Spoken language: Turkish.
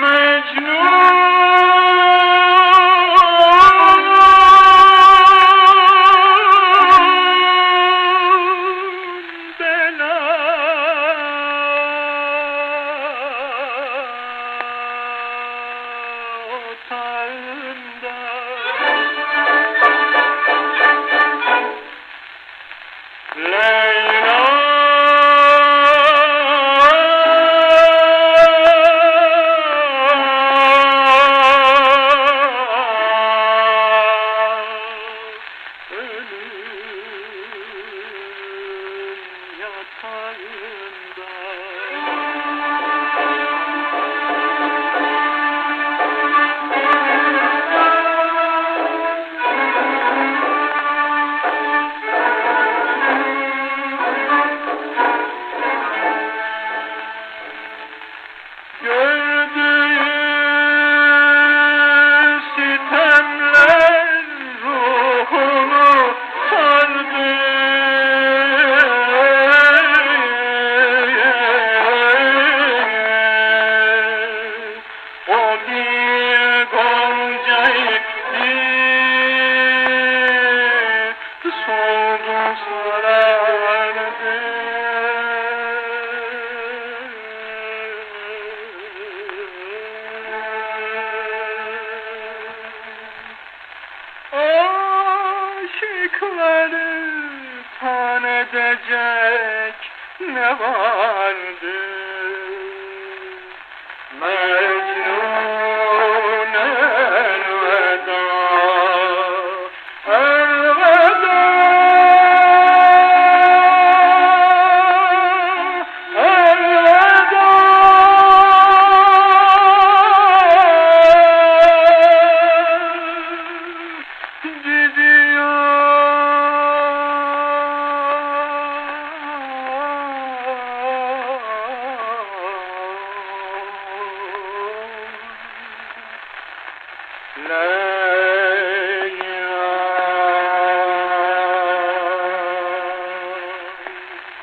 Mecnun one. Aşıkları tan edecek ne vardı Bye.